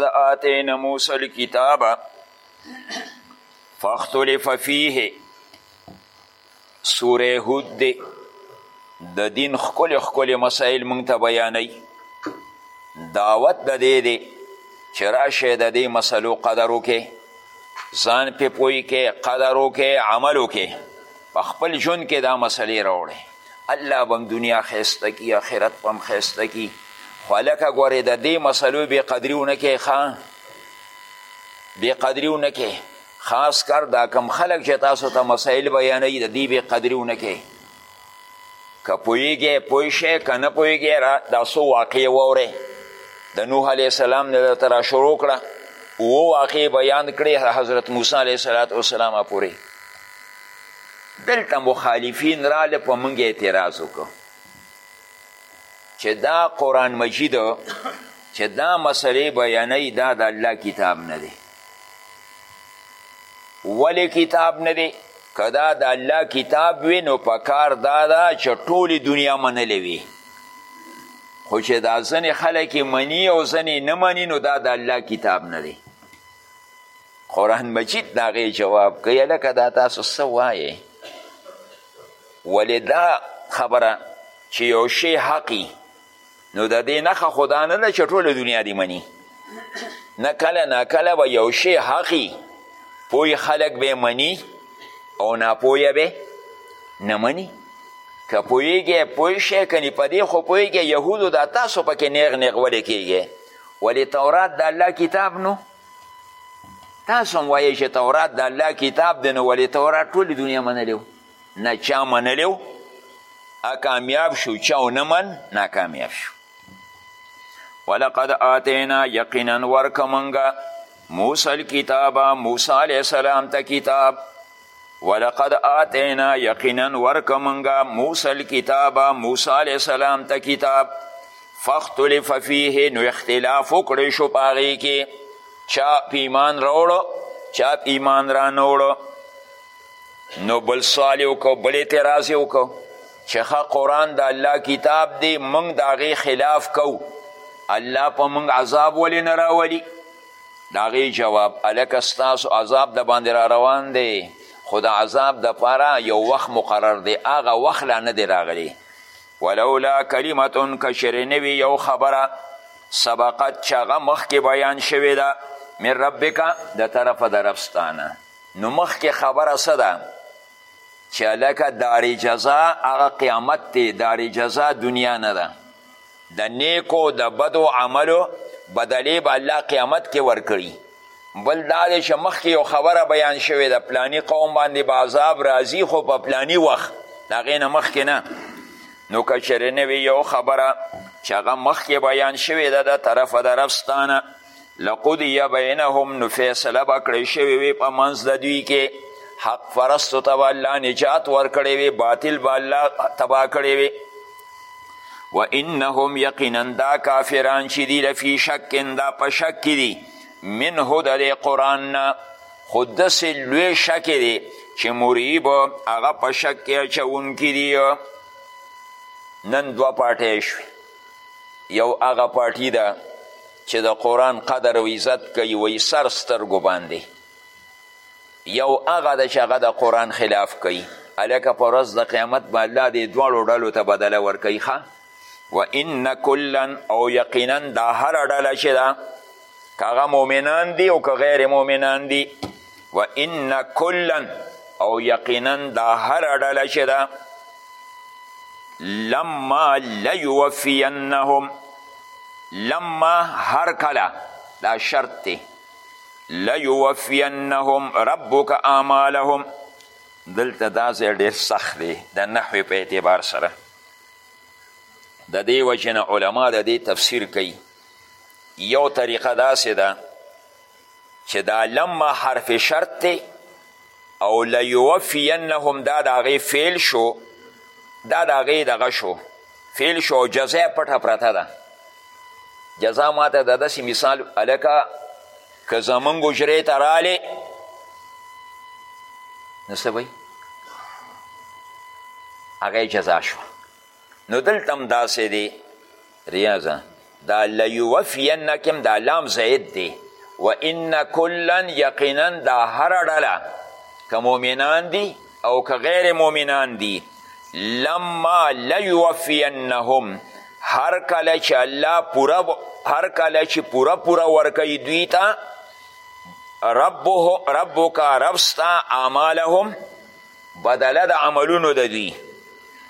آتینا موسی الکتاب فاختلف فیه سوره هود دی د دین ښکلې ښکلې مسایل موږ ته بیانوي دعوت د دې دی چې راشئ د دې مسلو قدر وکړئ ځان پې پوه کړئ قدر وکړئ عمل وکړئ په خپل ژوند کې دا مسلې راوړئ الله به هم دنیا ښایسته کي آخرت به هم ښایسته کي خو هلکه ګورې د دې مسلو بې قدري ونه کې ښه بې قدري ونه کې خاص کر دا کم خلک چې تاسو ته مسایل بیانوي د دې بې قدري ونه کې که پوهېږی پوه شی که نه پوهېږی دا څو واقعې واورئ د نوح علیه السلام نه درته را شروع کړه اووه واقعې بیان کړې حضرت موسی علیه السلام پورې دلته مخالفین راله په موږ اعتراض وکړو چې دا قرآن مجید چې دا مسئله بیانوي دا د الله کتاب نه دی ولې کتاب نه دی که دا د الله کتاب وي نو په کار دا ده چې ټولې دنیا منلی وي خو چې دا ځنې خلک مني او ځنې نه مني نو دا د الله کتاب نه دی قرآن مجید د هغې جواب کوي هلکه دا تاسو څه وایې ولې دا خبره چې یو شی حقي نو د دې نښه خو دا نه ده چې ټوله دنیا دې مني نه کله نه کله به یو شی حقي پوی خلک به مني او ناپویه به نه مني که پوهېږې پوه شئ کنې په دې خو پوهېږې یهودو دا تاسو پکې نیغ نیغ ولې کېږئ ولې تورات د الله کتاب نو تاسو هم وایئ چې تورات د الله کتاب دی نو ولې تورات ټولې دنیا منلی و نه چا منلی و کامیاب شو چا ونه من ناکامیاب شو ولقد آتینا یقینا ورکه موږ موسی الکتاب موسی علیه السلام ته کتاب ولقد آتینا یقینا ورک منګه موسی الکتاب موسی علیه السلام ته کتاب فاختلف فیه نو اختلاف وکړی شو په هغې کې چا په ایمان راوړو چا په ایمان رانوړو نو بل سوال یې وکړو بل اعتراض یې وکړو چې ښه قرآن د الله کتاب دی موږ د هغې خلاف کوو الله په موږ عذاب ولې نه راولي د هغې جواب هلکه ستاسو عذاب د باندې را روان دی خو د عذاب دپاره یو وخت مقرر دی هغه وخت لا نه دی راغلی ولولا کلمه که چېرې نه وي یو خبره سبقت چې هغه مخکې بیان شوې ده من ربکه د طرفه د رب ستانه نو مخکې خبره څه ده چې هلکه دارې جزا هغه قیامت دی دارې جزا دنیا نه ده د نیکو د بدو عملو بدلې به الله قیامت کې ورکړي بل دا دی چې مخکې یو خبره بیان شوې ده پلانی قوم باندې به عذاب راځي خو په پلانی وخت د هغې نه مخکې نه نو که چېرې نه وي یو خبره چې هغه مخکې بیان شوې ده د طرفه د رب ستانه لقضی بینهم نو فیصله به کړی شوې وي په منځ د دوی کې حق پرستو ته به الله نجات ورکړی وي باطل به الله تباه کړی وي و انهم یقینا دا کافران چې دي لفي شک دا په شک کې دي منه د دې قرآن نه خو داسې لوی شک دی چې مریب هغه په شک کې اچوونکي دي نن دوه پاټۍ شوې یو هغه پارټي ده چې د قرآن قدر او عزت کوي وایي سر سترګو باندې یو هغه ده چې هغه د قرآن خلاف کوي هلکه په ورځ د قیامت به الله دې دواړو ډلو ته بدله ورکوي ښه و ان کلا او یقینا دا هره ډله چې ده که هغه مؤمنان دي او که غیر مؤمنان دي و ان کلا او یقینا دا هره ډله چې ده لما لیوفینهم لما هر کله دا شرط دی لیوفینهم ربک اعمالهم دلته دا ځای ډېر سخت دی د نحوې په اعتبار سره د دې وجې نه علما د دې تفسیر کوي یو طریقه داسې ده چې دا لما حرف شرط دی او لیوفینهم دا د هغې فعل شو دا د هغې دغه شو فعل شو او جزا پټه پرته ده جزا ماته د داسې مثال هلکه که زمونږ حجرې ته رالی نو څه وایي هغه جزا شو نو دلته هم داسې دی ریاضه دا لیوفین کم دا لام زید دی و ان کلا یقینا دا هر ډله که مؤمنان دي او که غیر مؤمنان دي لما لیوفینهم هر کله چې الله پوره هر کله چې پوره پوره ورکوي دوی ته ربک رب ربستا اعمالهم بدله د عملونو د دوی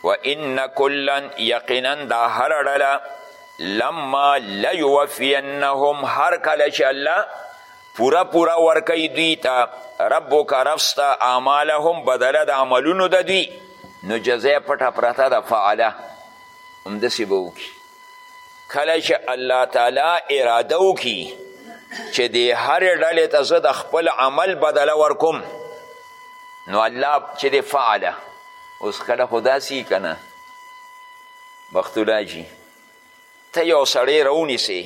و ان کلا یقینا دا هر ډله لما لیوفینهم هر کله چې الله پورا پورا ورکی دوی تا ربو کا رفستا اعمالهم بدله د عملونو د دوی نو جزای پټه پرته د فعله همدسې به وکړي کله چې الله تعالی اراده وکړي چې د هرې ډلې ته زه د خپل عمل بدله ورکوم نو الله چې د فعله اوس کله خو داسې که نه بختولا جي ته یو سړی راونیسې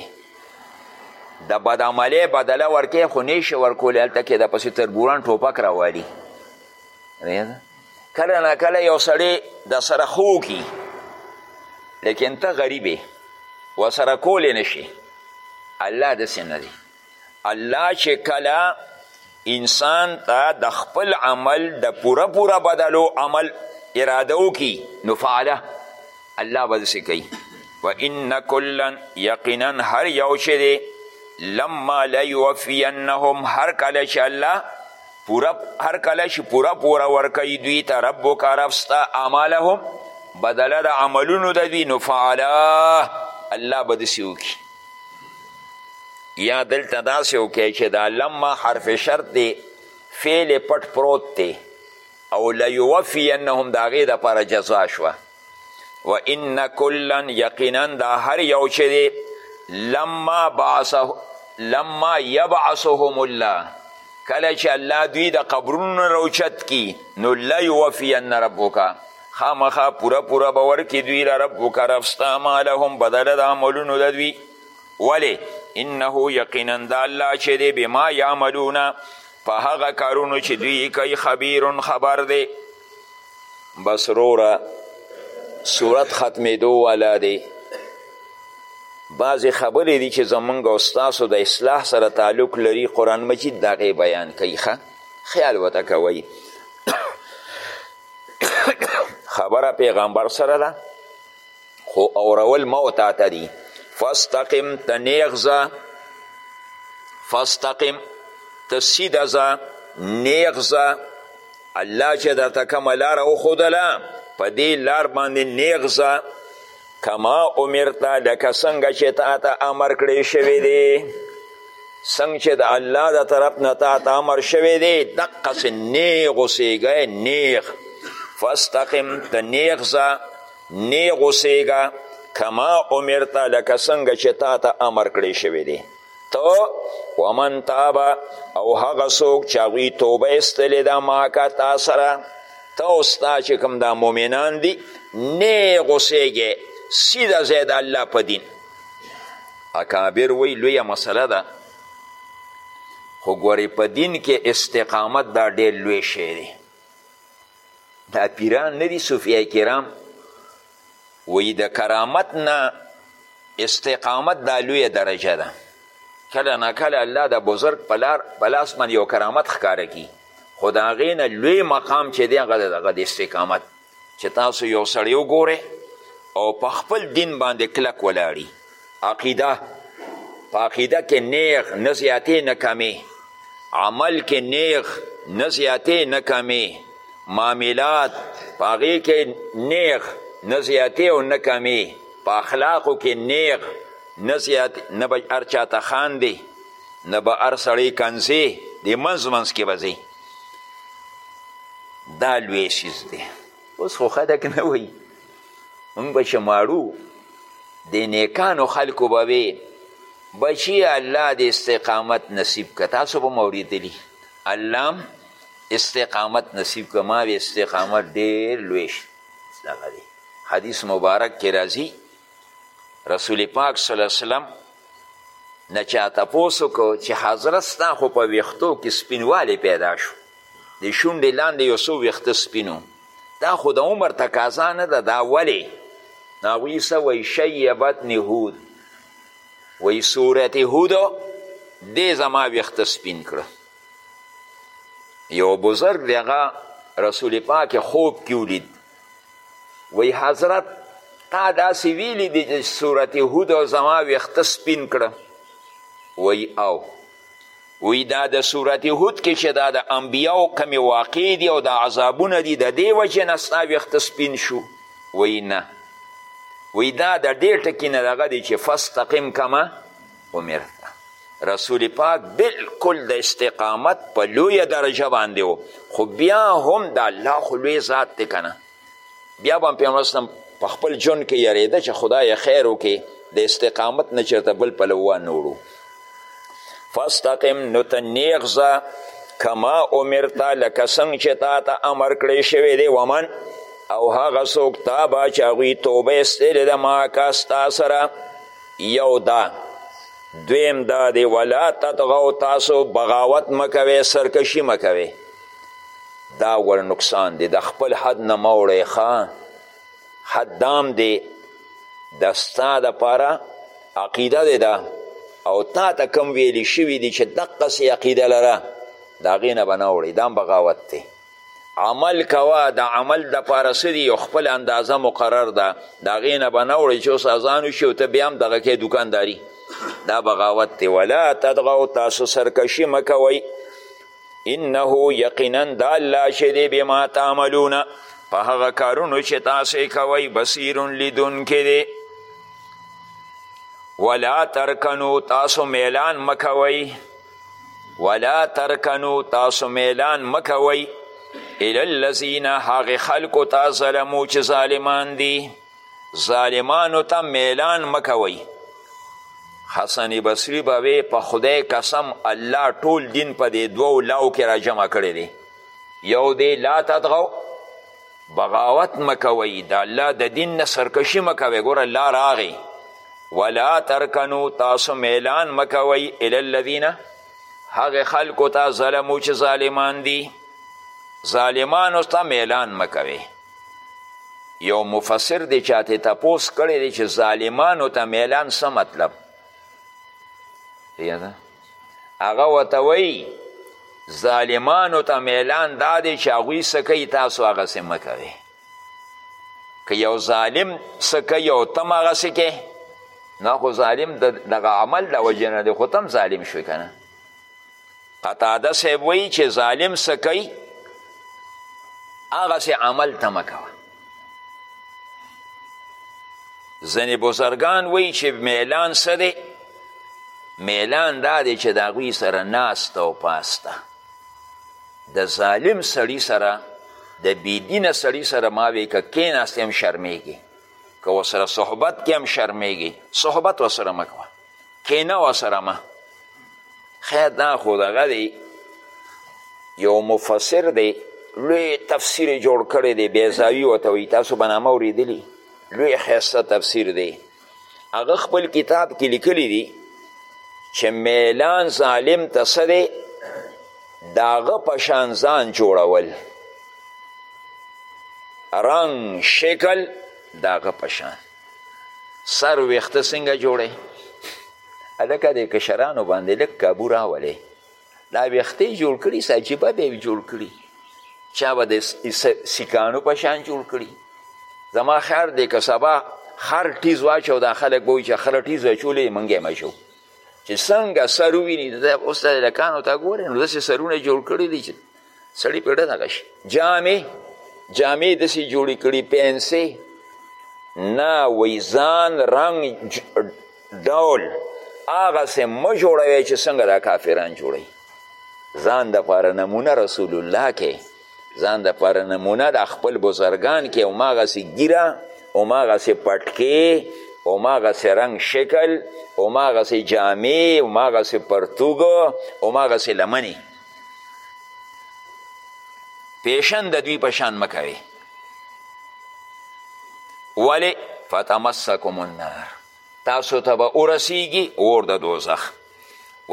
د بدعملۍ بدله ورکې خو نیشي ورکولی هلته کې د پسې تربوران ټوپک راوالي کله نه کله یو سړی د سره خو کی لیکن ته غریبې و سره کولی نشي الله داسې نه دی الله چې کله انسان ته د خپل عمل د پوره پوره بدلو عمل اراده وکړي نو فعله الله به داسې کوي و ان کلا یقینا هر یو چې دی لما لیوفینهم هر کله چې الله پوره هر کله چې پوره پوره ورکوي دوی ته ربک رب ستا اعمالهم بدله د عملونو د دوی نو فعلا الله به داسې وکړي یا دلته داسې وکړي چې دا لما حرف شرط دی فعل پټ پروت دی او لیوفینهم د هغې دپاره جزا شوه و ان کلا یقینا دا هر یو چې دی لما بعثه لما یبعثهم الله کله چې الله دوی د قبرونو روچت کی نو لا یوفین ربک خامخا پوره پوره به ورکړي دوی له ربک ربستا ما لهم بدله د عملونو د دوی ولې انه یقینا د الله چې دی بما یعملونه په هغه کارونو چې دوی کوي خبیرون خبر دی بس روره صورت ختمیدو والا دی بعضې خبرې دي چې زمونږ او ستاسو د اصلاح سره تعلق لري قرآن مجید د هغې بیان کوي ښه خیال ورته کوئ خبره پیغمبر سره ده خو اورول ما او تا ته دي فاستقم ته نیغ ځه فاستقم ته سیده ځه نیغ ځه الله چې درته کومه لاره وښودله په دې لار باندې نیغ ځه کما امرته لکه څنګه چې تا ته امر کړی شوی دی څنګه چې د الله د طرف نه تا ته امر شوی دی دقسې نیغ اوسېږی نیغ فاستقم ته نیغ ځه نی غوسیږه کما امرت لکه څنګه چې تا ته امر کړی شوی دی تو ومن تابه او هغه څوک چې هغوی توبه ایستلې ده ماکه تا سره ته او ستا چې کوم دا مؤمنان دي نه غوسیږې سیده ځای د الله په دین اکابر وی لویه مسله ده خو ګورې په دین کې استقامت دا ډېر لوی شی دی دا پیران نه دي صوفیه کرام وی د کرامت نه استقامت دا لویه درجه ده کله نه کله الله د بزرګ په لار په لاس باندې یو کرامت ښکاره کړي خو د هغې نه لوی مقام چې دی هغه دغه د استقامت چې تاسو یو سړی وګورئ او په خپل دین باندې کلک ولاړي عقیده په عقیده کې نیغ نه زیاتې نه کمې عمل کې نیغ نه زیاتې نه کمې معاملات په هغې کې نیغ نه زیاتې او نه کمې په اخلاقو کې نیغ نه زیات نه به هر چا ته خاندې نه به هر سړی کنځې د منځ منځ کې به ځې دا لوی څیز دی اوس خو خلک نه وایي مونږ به چې ماړو د نیکانو خلکو به وې بچی الله د استقامت نصیب که تاسو به مو اورېدلي الله استقامت نصیب که ما وې استقامت ډېر لوی دغه دی حدیث مبارک کې راځي رسول پاک صلی الله علیه وسلم نه چا تپوس وکړو چې حضرت ستا خو په ویښتو کې سپینوالی پیدا شو د شونډې لاندې یو څو ویښته سپینو دا خو د عمر تقاضا نه ده دا ولې نو هغوی څه وایي شیبتنې هود وایي صورت هود دې زما ویښته سپین کړه یو بزرګ دی هغه رسول پاک خوب کې ولید وایي حضرت تا داسې ویلي دي چې صورت هود زما ویښته سپین کړه وایي او وی دا د سورت هود کې چې دا د انبیاو کمی واقع دی او دا عذابونه دی د دې وجې نه ستا ویخت سپین شو وی نه وی دا د دې ټکي نه دغه دی چې فاستقم کما امرته رسول پاک بالکل د استقامت په لویه درجه باندې و خو بیا هم د الله خو لوی ذات دی که نه بیا به هم پیغمبر اسلم په خپل ژوند کې یریده چې خدای خیر وکړي د استقامت نه چېرته بل پلو وانوړو فاستقم نو ته نیغ ځه کما امرته لکه څنګه چې تا ته امر کړی شوی دی ومن او هغه څوک تا به چې هغوی توبه ایستلې ده ما که ستا سره یو ده دویم دا دی ولا تطغو تاسو بغاوت مکوي سرکشي مکوي دا ول نقصان دی د خپل حد نه مه وړی ښه حد دام دی د ستا دپاره عقیده دی ده او تا ته کم ویلی شوي دي چې دقسې عقیده لره د هغې نه به نه وړې دا بغاوت دی عمل کوه د عمل دپاره څه دي یو خپل اندازه مقرر ده د هغې نه به نه وړې چې اوس اذان وشي او ته بیا هم دغه کې دوکانداري دا بغاوت دی ولا تدغو تاسو سرکشي مه کوئ انه یقینا دا الله چې دی بما تعملون په هغه کارونو چې تاسو کوئ بصیر لیدونکی دی ولا ترکنو تاسو میلان مکوئ ولا ترکنو تاسو میلان مکوئ الی الذین هغې خلکو ته ظلمو چې ظالمان دي ظالمانو ته میلان مکوئ حسن بصری به وی په خدای قسم الله ټول دین په دې دوو لاو کې را جمع کړی دی یو دی لا تدغو بغاوت مکوئ د الله د دین نه سرکشي مکوئ ګوره لا راغی ولا ترکنو تاسو میلان مکوئ الی الذین هغه خلکو ته ظلمو چې ظالمان دي ظالمانو ته میلان مکوئ یو مفسر دی چاته تپوس کړی دی چې ظالمانو ته میلان څه مطلب یاده هغه ورته وایي ظالمانو ته میلان دا دی چې هغوی څه کوي تاسو هغسې مه کوئ که یو ظالم څه کوي او ته هم هغسې کې نه خو ظالم دغه عمل د وجې نه دی خو ته هم ظالم شوې که نه قطاده صاحب وایي چې ظالم څه کوي هغسې عمل ته مه کوه ځینې بزرګان وایي چې میلان څه دی میلان دا دی چې د هغوی سره ناسته او پاسته د ظالم سړی سره د بیدینه سړی سره ما وی که کیناست هم شرمیږي که وسره صحبت کې هم شرمیږي صحبت وسره مکوه کینه وسره مه خیر دا خو دغه دی یو مفسر دی لوی تفسیر جوړ کړی دی بیزاوي ورته وایي تاسو به نامه اورېدلي لوی ښایسته تفسیر دی هغه خپل کتاب کې لیکلی دی چې میلان ظالم ته څه دی د هغه په شان ځان جوړول رنګ شکل د هغه په شان سر ویخته څنګه جوړی هلکه د کشرانو باندې لږ کابو راولې دا ویښتې جوړ کړي څه عجیبه به یې جوړ کړي چا به د سیکانو په شان جوړ کړي زما خیال دی که سبا خر ټیز واچو دا خلک به وایي چې خره ټیز اچولی یې موږ یې مچو چې څنګه سر وویني اوس هلکانو ته ګورې نو داسې سرونه جوړ کړي دي چې سړی پېړه دغه شي جامې جامې داسې جوړې کړي پنسې نه وی ځان رنګ ډول هغسې مه جوړوی چې څنګه دا کافران جوړوي ځان دپاره نمونه رسول الله کې ځان دپاره نمونه د خپل بزرګان کې هماغسې ګیره هماغسې پټکې هماغسې رنګ شکل هماغسې جامې هماغسې پرتوګ هماغسې لمنې پیشن د دوی په شان مه کوئ ولې فتمسکم النار تاسو ته به ورسیږي اور د دوزخ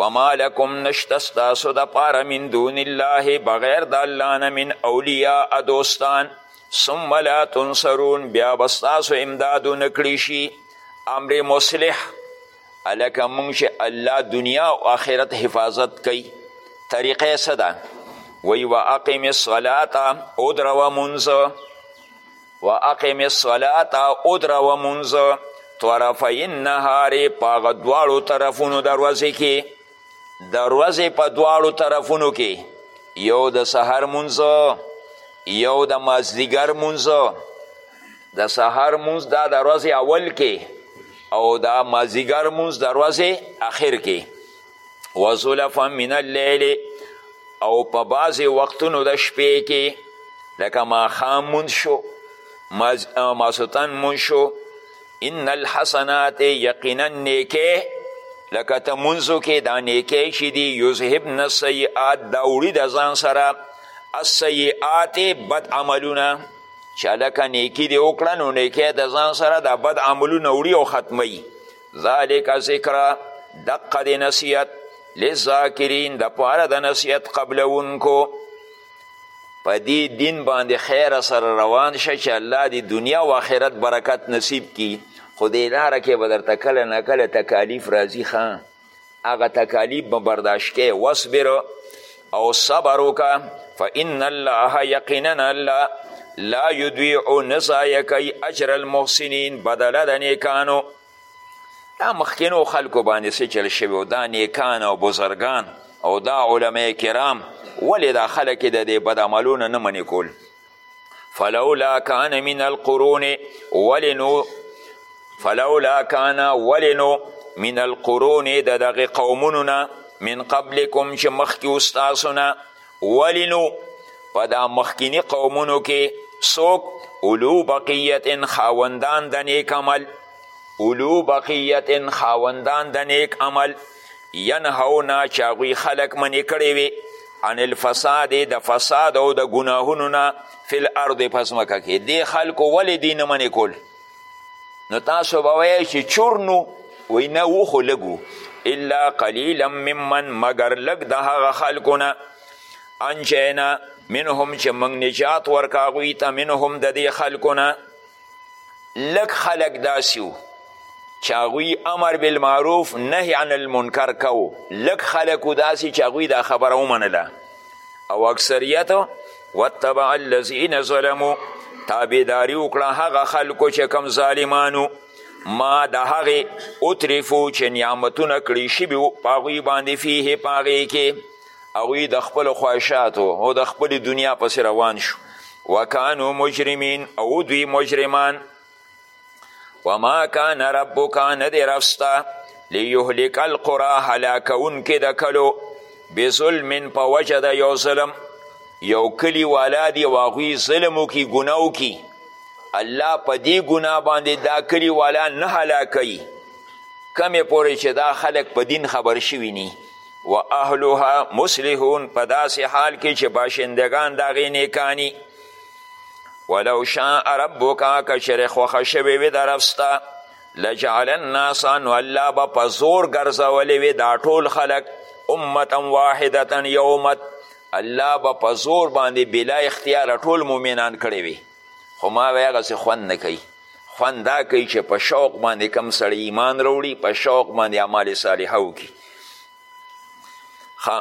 وما لکم نشته ستاسو دپاره من دون الله بغیر د الله نه من اولیاء دوستان ثم لا تنصرون بیا به ستاسو امداد ونه کړی شي امر مصلح هلکه مونږ چې الله دنیا او آخرت حفاظت کوي طریقه څه ده وی و اقم الصلاة ادروه منځ و اقم الصلاة ادروه منځ طرفی النهار په هغه دواړو طرفونو دروازې کې د ورځې په دواړو طرفونو کې یو د سحر مونځ یو د مازدیګر مونځ د سحر مونځ دا د ورځې اول کې او د مازدیګر مونځ د ورځې اخر کې وزلفا من اللیل او په بعضې وختونو د شپې کې لکه ماښام مونځ شو ماسوتن مونځ شو ان الحسنات یقینا نیکه لکه ته منځو کې دا نیکه چې دي یذهبن السیئات دا وړي د ځان سره السیئات بد عملونه چې هلکه نیکي دې وکړه نو نیکه د ځان سره دا بد عملونه وړي او ختموي ذالک ذکره دقه د نصیحت للذاکرین دپاره د نصیحت قبلونکو په دې دین باندې خیر سره روان شه چې الله دې دنیا او آخرت برکت نصیب کی خو دې لاره کې به درته کله نه کله تکالیف راځي ښه هغه تکالیف به برداشت کې واصبر او صبر وکړه فان الله یقینا الله لا یضیع نه ضایع کوي اجر المحسنین بدله د نیکانو دا مخکینو خلکو باندې څه چل شوي او دا نیکان او بزرګان او دا علما کرام ولې دا خلک د دې بدعملونه نه منې کول فلولا کان من القرون ولنو فلولا کان ولنو من القرون د دغه قومونو نه من قبلکم چې مخکې استاسو نه ولی نو په دا مخکینی قومونو کې څوک اولو بقیت خاوندان د نیک عمل اولو بقیت خاوندان د نیک عمل ینهونا چې هغوی خلک منې کړی وي عن الفساد د فساد او د ګناهونو نه فی الارض په ځمکه کې دې خلکو ولې دین منې کول نو تاسو به وایئ چې چور نو وایي نه و خو لږ وو الا قلیلا ممن مګر لږ د هغه خلکو نه انجینا منهم چې موږ نجات ورکه هغوی ته منهم د دې خلکو نه لږ خلک داسې وو چې هغوی امر بالمعروف نهی عن المنکر کوو لږ خلکو داسې چې هغوی دا خبره ومنله او اکثریت وتبع الذین ظلمو تابعداري وکړه هغه خلکو چې کم ظالمانو ما د هغې اترفو چې نعمتونه کړی شوي وو په هغوی باندې فیه په هغې کې هغوی د خپلو خواهشاتو او د خپلې دنیا پسې روان شو وکانو مجرمین او دوی مجرمان وما کان ربک نه دی رستا لیهلک القرا هلاکونکې د کلو بظلم په وجه د یو ظلم یو کلی والا دی او هغوی ظلم وکړي ګناه وکړي الله په دې ګناه باندې دا کلی والا نه هلاکوي کمې پورې چې دا خلک په دین خبر شوي نی و اهلها مصلحون په داسې حال کې چې باشندگان د هغې نیکاني ولو شاء ربک که چېرې خوښه شوې وي د رب ستا لجعل الناس نو الله به په زور ګرځولی وي دا ټول خلک امتا واحدتا یو امت الله به په زور باندې بلا اختیاره ټول مؤمنان کړی وي خو ما به هغسې خوند نه کوي خوند دا کوي چې په شوق باندې کم سړی ایمان راوړي په شوق باندې اعمال صالحه وکړي ښه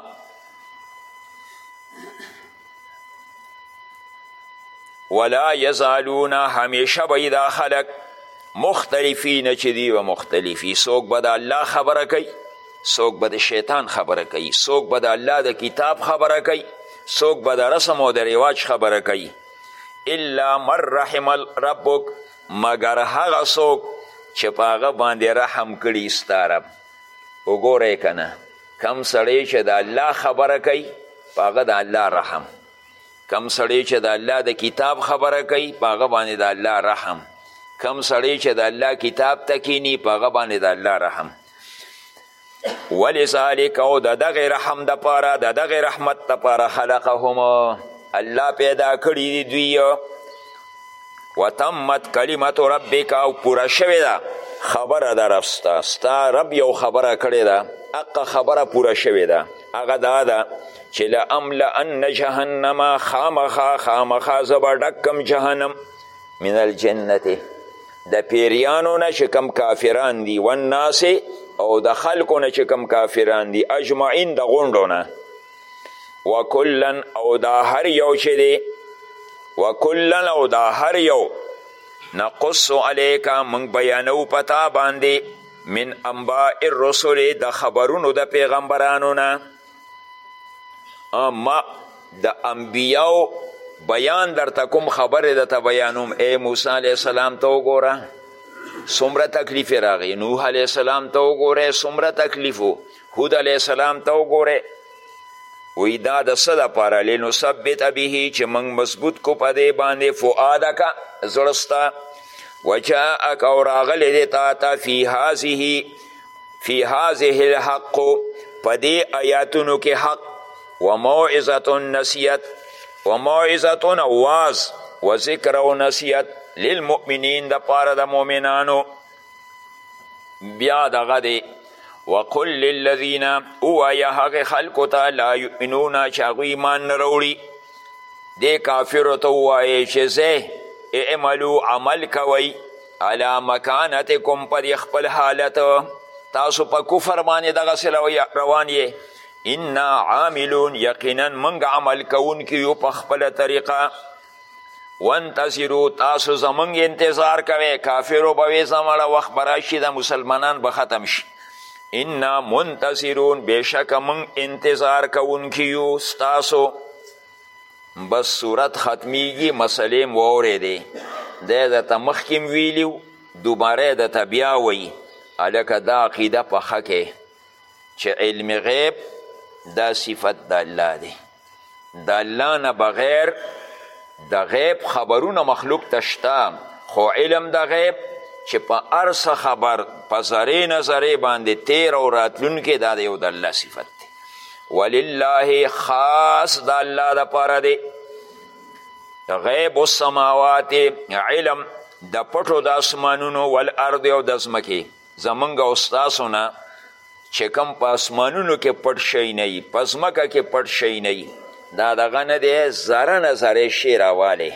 ولا یزالون همیشه به دا خلک مختلفین چې دی به مختلفي څوک به د الله خبره کوي څوک به د شیطان خبره کوي څوک به د الله د کتاب خبره کوي څوک به د رسم او د رواج خبره کوي الا من رحم ربک مګر هغه څوک چې په هغه باندې رحم کړي ستا رب وګورئ که نه کم سړی چې د الله خبره کوي په هغه د الله رحم کم سړی چې د الله د کتاب خبره کوي په هغه باندې د الله رحم کم سړی چې د الله کتاب ته کینی په هغه باندې د الله رحم ولذالک او د دغه رحم د پاره د دغه رحمت د پاره خلقهم الله پیدا کړی دی دوی وتمت کلمت ربک او پوره شوې ده خبره د رب ستا ستا رب یو خبره کړې ده هغه خبره پوره شوې ده هغه دا ده چې لاملأن جهنم خامخا خامخا زه به ډک کم جهنم من الجنتې د پیریانو نه چې کم کافران دي والناس او د خلکو نه چې کم کافران دي اجمعین د غونډو نه وکلن او دا هر یو چې دی وکلن او دا هر یو نقص علیکا موږ بیانو پتا باندې من انباء الرسل د خبرونو د پیغمبرانو نه ما د انبیاو بیان درته کوم خبرې درته بیانوم ای موسی علیه السلام ته وګوره څومره تکلیف یې راغی نوح علیه السلام ته وګوره څومره تکلیف و هود علیه السلام ته وګورئ وی دا د څه دپاره لنثبت به چې موږ مضبوط کو په دې باندې فؤادکه زړه ستا وجاءک او راغلی دی تا ته فی هذه فی هذه الحق په دې آیاتونو کې حق و موعظة نصیحت و موعظة واز و ذکر و نصیحت للمؤمنین دپاره د مؤمنانو بیا دغه دی وقل للذین اوایه هغې خلکو ته لا یؤمنون چې هغوی ایمان نه راوړي دې کافرو ته ووایې چې ځئ اعملو عمل کوئ علی مکانتکم په دې خپل حالت تاسو په کفر باندې دغسې روان یې انا عاملون یقینا موږ عمل کوونکي یو په خپله طریقه وانتظرو تاسو زمونږ انتظار کوئ کافرو به وې زمړه وخت به راشي دا مسلمانان به ختم شي انا منتظرون بېشکه مونږ انتظار کوونکي یو ستاسو بس صورت ختمیږي مسلې م واورېدې دی درته مخکې م ویلي دوباره یې درته بیا وایي هلکه دا عقیده پخه کې چې علم غیب دا صفت د الله دی د الله نه بغیر د غیب خبرونه مخلوق ته شته خو علم د غیب چې په هر څه خبر په ذرې نه ذرې باندې تیر او راتلونکی دا د یو د الله صفت دی ولله خاص د الله دپاره دی غیب السماوات علم د پټو د اسمانونو والارض او د ځمکې زمونږ او ستاسو نه چې کم په اسمانونو کې پټ شی نه وي په ځمکه کې پټ شی نه وي دا دغه نه دی ذره نه ذره شی راوالی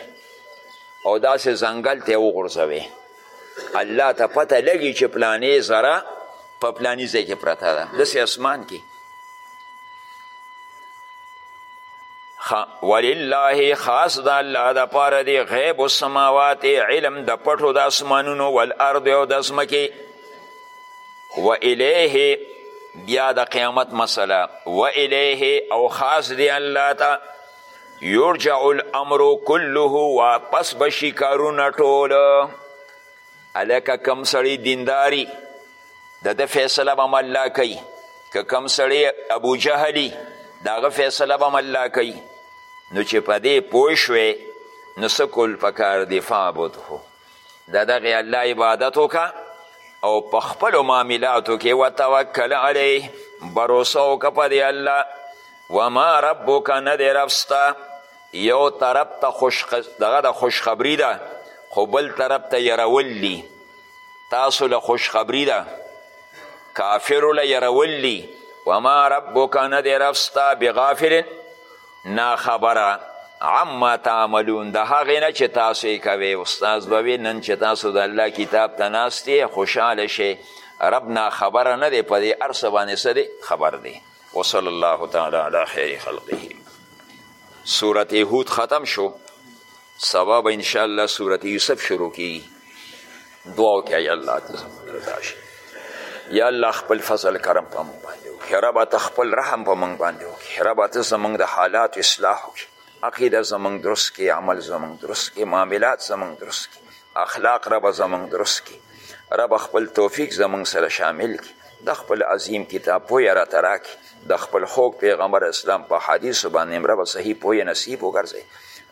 او داسې ځنګل ته وغورځوي الله ته پته لګي چې پلانې ذره په پلاني ځای کې پرته ده داسې اسمان کې ولله خاص د الله د پاره دی غیب السماوات علم د پټو د اسمانونو والارض او د ځمکې و الیه بیا د قیامت مسله و الیه او خاص دی الله ته یرجع الامر کله واپس بشي کارونه ټول هلکه کم سړی دینداری د ده فیصله به هم الله کوي که کم سړی ابو جهلی د هغه فیصله به هم الله کوي نو چې په دې پوه شوې نو څه کول پکار دی فعبده د دغې الله عبادت وکړه او په خپلو معاملاتو کې وتوکل علیه بروسه وکړه په دې الله وما ربک نه دی رب ستا یو طرف ته خوش دغه د خوشخبري ده خو بل طرف ته یرول دي تاسو له خوشخبری ده کافرو له یرول دي وما ربک نه دی رب ستا بغافل ناخبره عما تعملون د هغې نه چې تاسو یې کوئ استاذ به وي نن چې تاسو د الله کتاب ته ناست یې خوشحاله شئ رب ناخبره نه دی په دې هر څه باندې څه دی خبر دی وصلی الله تعالی علی خیر خلقه سورت هود ختم شو سبا به انشاءالله صورت یوسف شروع کیږي دعاو کې یا الله ته زموږ رضا شي یا الله خپل فضل کرم په موږ باندې وکړي ربه ته خپل رحم په موږ باندې وکړي ربه ته زموږ د حالات اصلاح وکړي عقیده زموږ درست کړي عمل زموږ درست کړي معاملات زموږ درست کړي اخلاق ربه زمونږ درست کی ربه خپل توفیق زمونږ سره شامل کی د خپل عظیم کتاب پوی را تراکی د خپل خوږ پیغمبر اسلام په حدیث باندې رب صحیح پوی نصیب وګرځي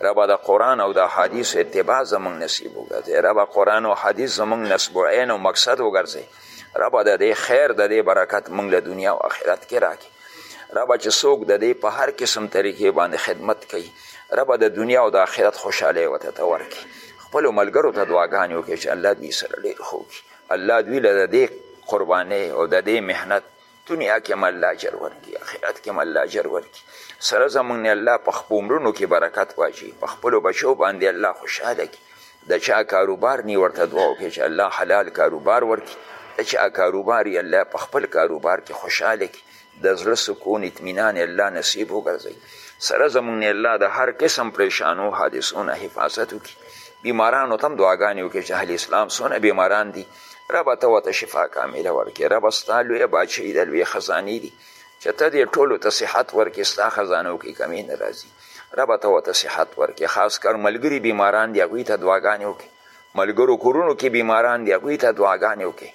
رب د قران او د حدیث اتباع زمونږ نصیب وګرځي رب قران او حدیث زمونږ نسب عین او مقصد وګرځي رب د دې خیر د دې برکت مونږ له دنیا او آخرت کې راکړي رب چې څوک د دې په هر قسم طریقې باندې خدمت کوي رب د دنیا او د آخرت خوشحالي ورته ورکړي خپلو ملګرو ته دعاګانې وکړئ چې الله دوی سره ډېر ښه وکړي الله دوی له د دې قربانۍ او د دې محنت دنیا کې هم الله اجر ورکړي آخرت کې هم الله اجر ورکړي سره زمونږ نه الله په خپلو عمرونو کې برکت واچوي په خپلو بچو باندې الله خوشحاله کړي د چا کاروبار نی ورته دعا وکړي چې الله حلال کاروبار ورکړي د چا کاروبار یې الله په خپل کاروبار کې خوشحاله کړي د زړه سکون اطمینان الله نصیب وګرځوي سره زمونږ نه الله د هر قسم پریشانو حادثو نه حفاظت وکړي بیمارانو ته هم دعاګانې وکړي چې اهل اسلام څونه بیماران دي ربه ته ورته شفا کامله ورکړي ربه ستا لویه باچهي ده لویې خزانې دي چې ته دې ټولو ته صحت ورکړي ستا خزانو کې کمی نه راځي ربه ته ورته صحت ورکړي خاص کر ملګري بیماران دي هغوی ته دعاګانې وکړي ملګرو کورونو کې بیماران دي هغوی ته دعاګانې وکړي